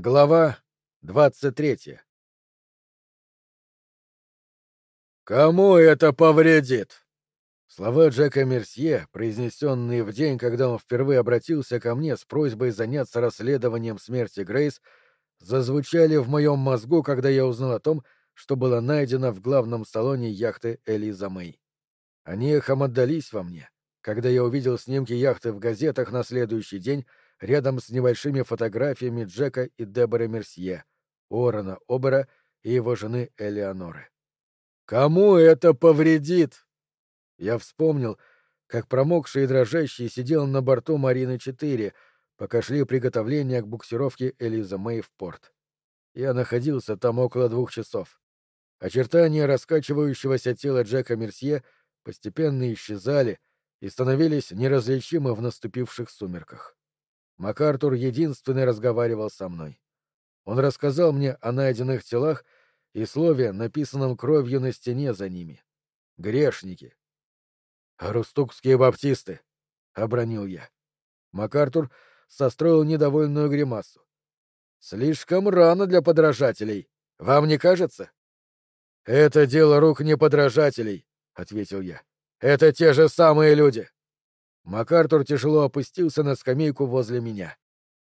Глава двадцать третья «Кому это повредит?» Слова Джека Мерсье, произнесенные в день, когда он впервые обратился ко мне с просьбой заняться расследованием смерти Грейс, зазвучали в моем мозгу, когда я узнал о том, что было найдено в главном салоне яхты Элиза Мэй. Они эхом отдались во мне, когда я увидел снимки яхты в газетах на следующий день рядом с небольшими фотографиями Джека и Деборы Мерсье, Орона Обера и его жены Элеоноры. «Кому это повредит?» Я вспомнил, как промокший и дрожащий сидел на борту Марины-4, пока шли приготовления к буксировке Элиза Мэй в порт. Я находился там около двух часов. Очертания раскачивающегося тела Джека Мерсье постепенно исчезали и становились неразличимы в наступивших сумерках. МакАртур единственный разговаривал со мной. Он рассказал мне о найденных телах и слове, написанном кровью на стене за ними. Грешники. «Рустукские баптисты», — обронил я. МакАртур состроил недовольную гримасу. «Слишком рано для подражателей. Вам не кажется?» «Это дело рук не подражателей», — ответил я. «Это те же самые люди». МакАртур тяжело опустился на скамейку возле меня.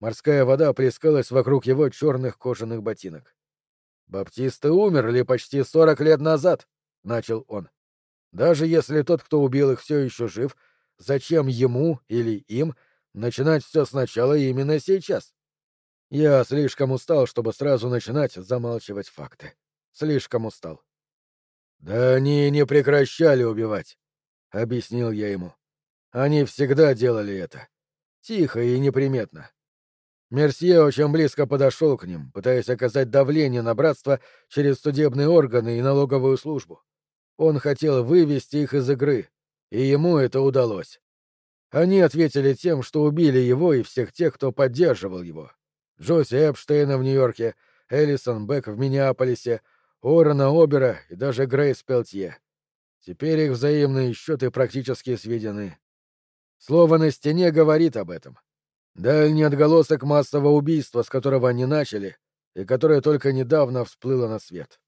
Морская вода плескалась вокруг его черных кожаных ботинок. «Баптисты умерли почти сорок лет назад», — начал он. «Даже если тот, кто убил их, все еще жив, зачем ему или им начинать все сначала именно сейчас?» Я слишком устал, чтобы сразу начинать замалчивать факты. Слишком устал. «Да они не прекращали убивать», — объяснил я ему. Они всегда делали это. Тихо и неприметно. Мерсье очень близко подошел к ним, пытаясь оказать давление на братство через судебные органы и налоговую службу. Он хотел вывести их из игры, и ему это удалось. Они ответили тем, что убили его и всех тех, кто поддерживал его. Джоси Эпштейна в Нью-Йорке, Элисон Бек в Миннеаполисе, Орона Обера и даже Грейс Пелтье. Теперь их взаимные счеты практически сведены. Слово на стене говорит об этом. Дальний отголосок массового убийства, с которого они начали, и которое только недавно всплыло на свет.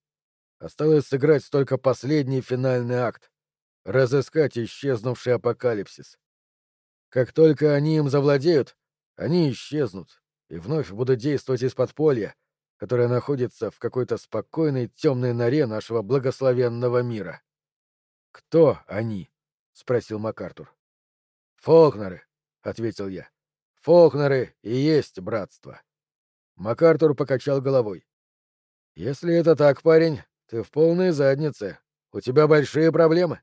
Осталось сыграть только последний финальный акт — разыскать исчезнувший апокалипсис. Как только они им завладеют, они исчезнут и вновь будут действовать из подполья, которое находится в какой-то спокойной темной норе нашего благословенного мира. «Кто они?» — спросил МакАртур. «Фолкнеры», — ответил я. «Фолкнеры и есть братство». МакАртур покачал головой. «Если это так, парень, ты в полной заднице. У тебя большие проблемы».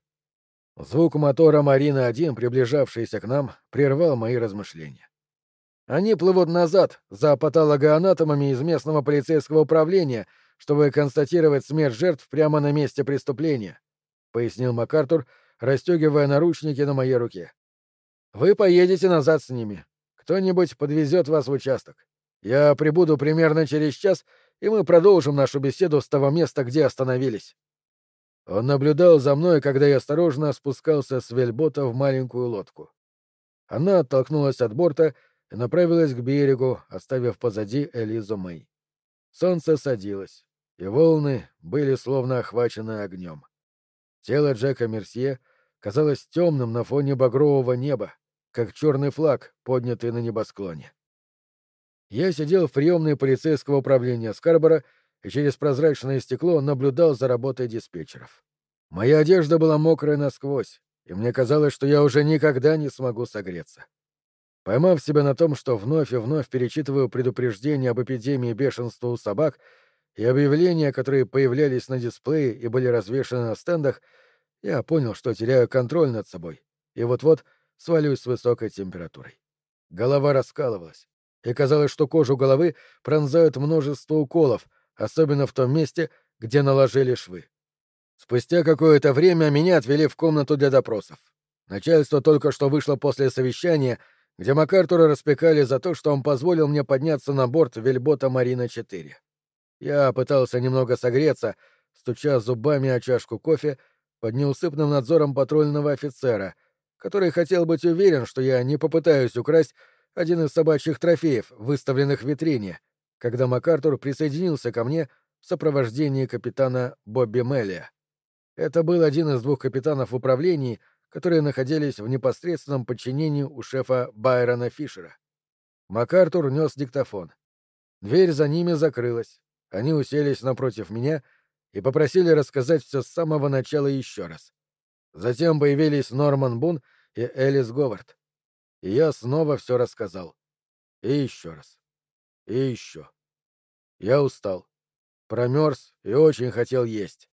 Звук мотора Марина-1, приближавшийся к нам, прервал мои размышления. Они плывут назад, за патологоанатомами из местного полицейского управления, чтобы констатировать смерть жертв прямо на месте преступления, — пояснил МакАртур, расстегивая наручники на моей руке. Вы поедете назад с ними. Кто-нибудь подвезет вас в участок. Я прибуду примерно через час, и мы продолжим нашу беседу с того места, где остановились. Он наблюдал за мной, когда я осторожно спускался с вельбота в маленькую лодку. Она оттолкнулась от борта и направилась к берегу, оставив позади Элизу Мэй. Солнце садилось, и волны были словно охвачены огнем. Тело Джека Мерсье казалось темным на фоне багрового неба, как черный флаг, поднятый на небосклоне. Я сидел в приемной полицейского управления Скарбора и через прозрачное стекло наблюдал за работой диспетчеров. Моя одежда была мокрая насквозь, и мне казалось, что я уже никогда не смогу согреться. Поймав себя на том, что вновь и вновь перечитываю предупреждения об эпидемии бешенства у собак и объявления, которые появлялись на дисплее и были развешаны на стендах, я понял, что теряю контроль над собой, и вот-вот свалюсь с высокой температурой. Голова раскалывалась, и казалось, что кожу головы пронзают множество уколов, особенно в том месте, где наложили швы. Спустя какое-то время меня отвели в комнату для допросов. Начальство только что вышло после совещания, где МакАртура распекали за то, что он позволил мне подняться на борт вельбота Марина-4. Я пытался немного согреться, стуча зубами о чашку кофе под неусыпным надзором патрульного офицера, который хотел быть уверен, что я не попытаюсь украсть один из собачьих трофеев, выставленных в витрине, когда МакАртур присоединился ко мне в сопровождении капитана Бобби Меллия. Это был один из двух капитанов в которые находились в непосредственном подчинении у шефа Байрона Фишера. МакАртур нес диктофон. Дверь за ними закрылась. Они уселись напротив меня и попросили рассказать все с самого начала еще раз. Затем появились Норман Бун и Элис Говард. И я снова все рассказал. И еще раз. И еще. Я устал. Промерз и очень хотел есть.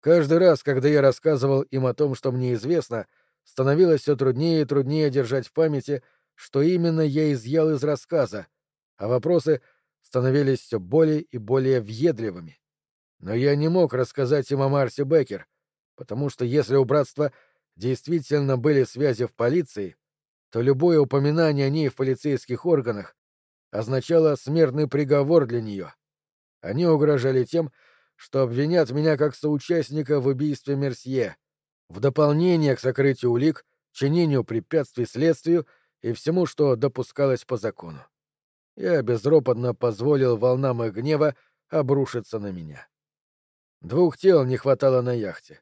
Каждый раз, когда я рассказывал им о том, что мне известно, становилось все труднее и труднее держать в памяти, что именно я изъял из рассказа, а вопросы становились все более и более въедливыми. Но я не мог рассказать им о Марсе Беккер, потому что если у братства действительно были связи в полиции, то любое упоминание о ней в полицейских органах означало смертный приговор для нее. Они угрожали тем, что обвинят меня как соучастника в убийстве Мерсье, в дополнение к сокрытию улик, чинению препятствий следствию и всему, что допускалось по закону. Я безропотно позволил волнам их гнева обрушиться на меня. Двух тел не хватало на яхте.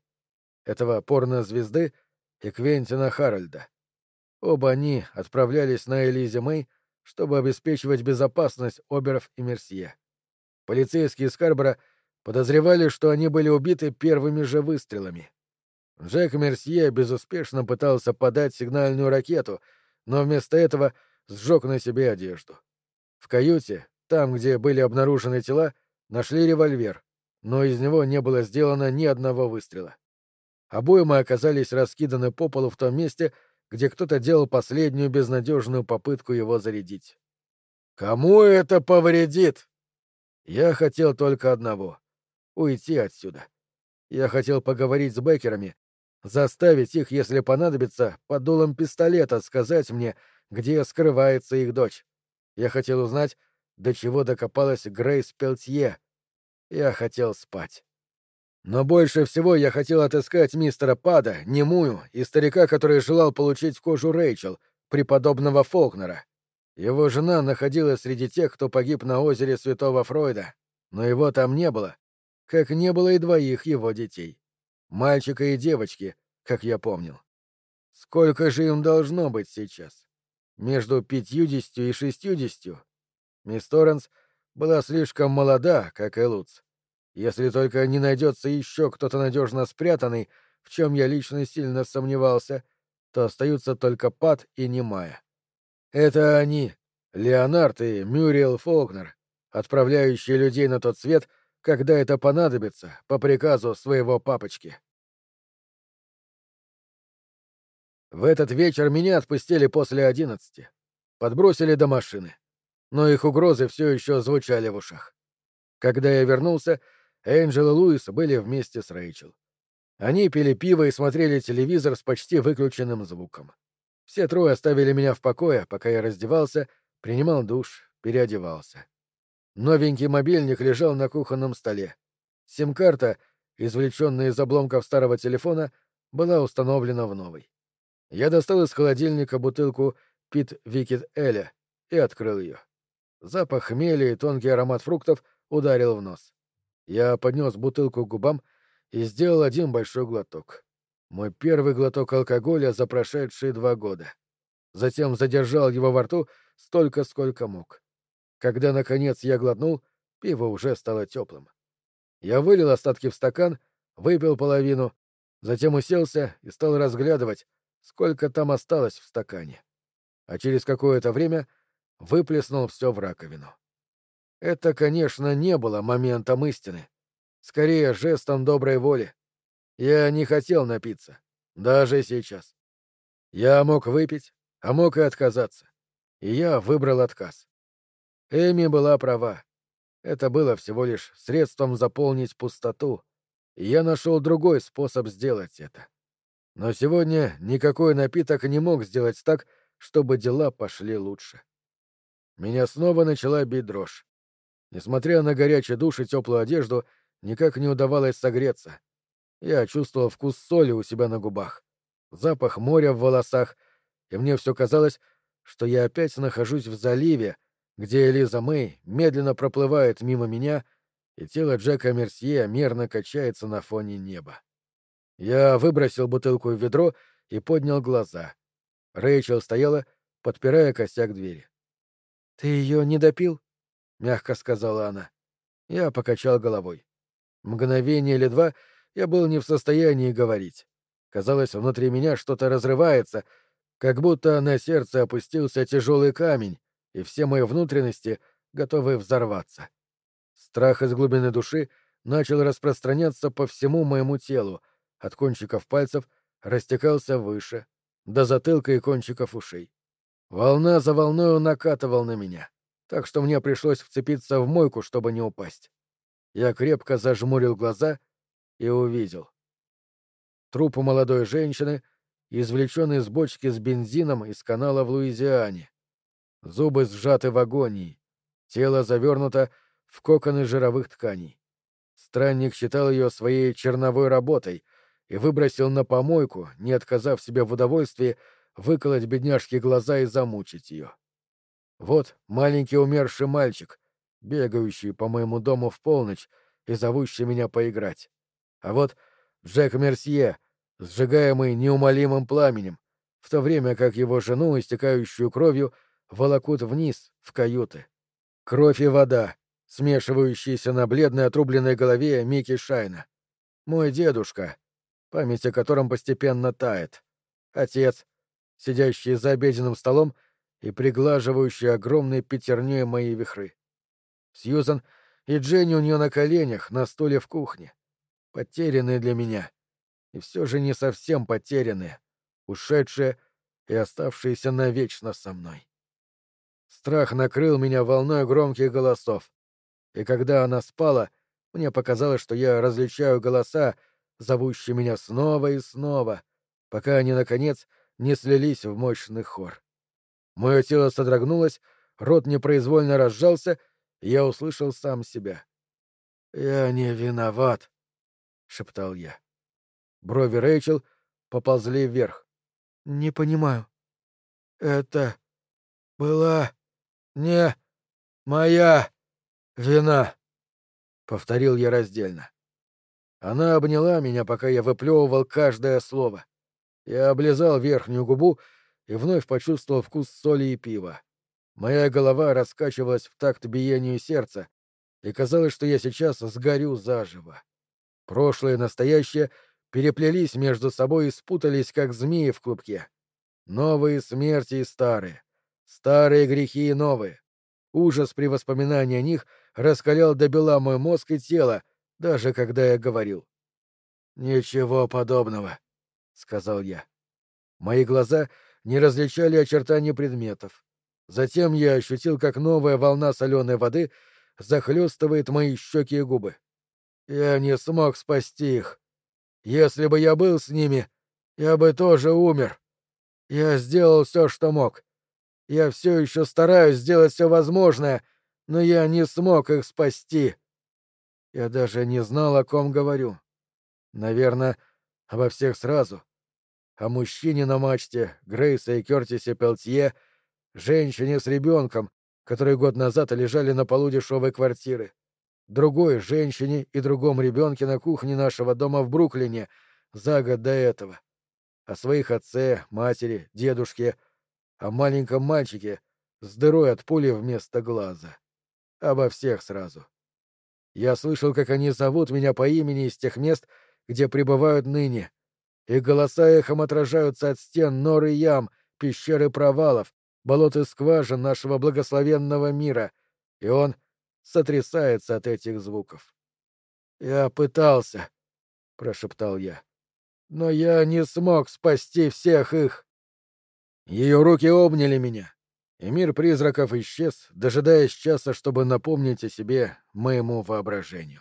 Этого порнозвезды и Квентина Харальда. Оба они отправлялись на Элизе Мэй, чтобы обеспечивать безопасность Оберов и Мерсье. Полицейские из Карбора подозревали, что они были убиты первыми же выстрелами. Джек Мерсье безуспешно пытался подать сигнальную ракету, но вместо этого сжег на себе одежду. В каюте, там, где были обнаружены тела, нашли револьвер, но из него не было сделано ни одного выстрела. Обоймы оказались раскиданы по полу в том месте, где кто-то делал последнюю безнадежную попытку его зарядить. «Кому это повредит?» Я хотел только одного — уйти отсюда. Я хотел поговорить с Беккерами, заставить их, если понадобится, под дулом пистолета сказать мне, где скрывается их дочь. Я хотел узнать, до чего докопалась Грейс Пелтье. Я хотел спать. Но больше всего я хотел отыскать мистера Пада, немую, и старика, который желал получить кожу Рэйчел, преподобного Фолкнера. Его жена находилась среди тех, кто погиб на озере Святого Фройда, но его там не было, как не было и двоих его детей. Мальчика и девочки, как я помнил. Сколько же им должно быть сейчас? между пятьюдесятью и шестьюдесятью. Мисс Торренс была слишком молода, как и Луц. Если только не найдется еще кто-то надежно спрятанный, в чем я лично сильно сомневался, то остаются только Пат и Немая. Это они, Леонард и Мюриел Фолкнер, отправляющие людей на тот свет, когда это понадобится, по приказу своего папочки. В этот вечер меня отпустили после одиннадцати. Подбросили до машины. Но их угрозы все еще звучали в ушах. Когда я вернулся, Энджел и Луис были вместе с Рэйчел. Они пили пиво и смотрели телевизор с почти выключенным звуком. Все трое оставили меня в покое, пока я раздевался, принимал душ, переодевался. Новенький мобильник лежал на кухонном столе. Сим-карта, извлеченная из обломков старого телефона, была установлена в новый. Я достал из холодильника бутылку Пит Викит Эля и открыл ее. Запах хмеля и тонкий аромат фруктов ударил в нос. Я поднес бутылку к губам и сделал один большой глоток. Мой первый глоток алкоголя за прошедшие два года. Затем задержал его во рту столько, сколько мог. Когда, наконец, я глотнул, пиво уже стало теплым. Я вылил остатки в стакан, выпил половину, затем уселся и стал разглядывать, сколько там осталось в стакане. А через какое-то время выплеснул все в раковину. Это, конечно, не было моментом истины. Скорее, жестом доброй воли. Я не хотел напиться. Даже сейчас. Я мог выпить, а мог и отказаться. И я выбрал отказ. Эми была права. Это было всего лишь средством заполнить пустоту, и я нашел другой способ сделать это. Но сегодня никакой напиток не мог сделать так, чтобы дела пошли лучше. Меня снова начала бить дрожь. Несмотря на горячий душ и теплую одежду, никак не удавалось согреться. Я чувствовал вкус соли у себя на губах, запах моря в волосах, и мне все казалось, что я опять нахожусь в заливе, где Элиза Мэй медленно проплывает мимо меня, и тело Джека Мерсье мерно качается на фоне неба. Я выбросил бутылку в ведро и поднял глаза. Рэйчел стояла, подпирая косяк двери. — Ты ее не допил? — мягко сказала она. Я покачал головой. Мгновение или два я был не в состоянии говорить. Казалось, внутри меня что-то разрывается, как будто на сердце опустился тяжелый камень, и все мои внутренности готовы взорваться. Страх из глубины души начал распространяться по всему моему телу, от кончиков пальцев растекался выше, до затылка и кончиков ушей. Волна за волною накатывал на меня, так что мне пришлось вцепиться в мойку, чтобы не упасть. Я крепко зажмурил глаза и увидел. Труп молодой женщины, извлеченный из бочки с бензином из канала в Луизиане. Зубы сжаты в агонии, тело завернуто в коконы жировых тканей. Странник считал ее своей черновой работой и выбросил на помойку, не отказав себе в удовольствии выколоть бедняжке глаза и замучить ее. Вот маленький умерший мальчик, бегающий по моему дому в полночь и зовущий меня поиграть. А вот Джек Мерсье, сжигаемый неумолимым пламенем, в то время как его жену, истекающую кровью, волокут вниз, в каюты. Кровь и вода, смешивающиеся на бледной отрубленной голове Микки Шайна. Мой дедушка, память о котором постепенно тает. Отец, сидящий за обеденным столом и приглаживающий огромной пятерней мои вихры. Сьюзан и Дженни у нее на коленях, на стуле в кухне. Потерянные для меня. И все же не совсем потерянные, ушедшие и оставшиеся навечно со мной. Страх накрыл меня волной громких голосов. И когда она спала, мне показалось, что я различаю голоса, зовущие меня снова и снова, пока они, наконец, не слились в мощный хор. Мое тело содрогнулось, рот непроизвольно разжался, и я услышал сам себя. «Я не виноват», — шептал я. Брови Рэйчел поползли вверх. «Не понимаю». «Это была не моя вина», — повторил я раздельно. Она обняла меня, пока я выплевывал каждое слово. Я облизал верхнюю губу и вновь почувствовал вкус соли и пива. Моя голова раскачивалась в такт биению сердца, и казалось, что я сейчас сгорю заживо. Прошлое и настоящее переплелись между собой и спутались, как змеи в клубке. Новые смерти и старые. Старые грехи и новые. Ужас при воспоминании о них раскалял до бела мой мозг и тело, даже когда я говорил. «Ничего подобного», — сказал я. Мои глаза не различали очертания предметов. Затем я ощутил, как новая волна соленой воды захлестывает мои щеки и губы. Я не смог спасти их. Если бы я был с ними, я бы тоже умер. Я сделал все, что мог. Я все еще стараюсь сделать все возможное, но я не смог их спасти. Я даже не знал, о ком говорю. Наверное, обо всех сразу. О мужчине на мачте, Грейсе и Кертисе Пелтье, женщине с ребенком, которые год назад лежали на полу дешевой квартиры, другой женщине и другом ребенке на кухне нашего дома в Бруклине за год до этого. О своих отце, матери, дедушке, о маленьком мальчике с дырой от пули вместо глаза. Обо всех сразу. Я слышал, как они зовут меня по имени из тех мест, где пребывают ныне. Их голоса эхом отражаются от стен нор и ям, пещеры провалов, болот и скважин нашего благословенного мира, и он сотрясается от этих звуков. «Я пытался», — прошептал я, — «но я не смог спасти всех их». Ее руки обняли меня, и мир призраков исчез, дожидаясь часа, чтобы напомнить о себе моему воображению.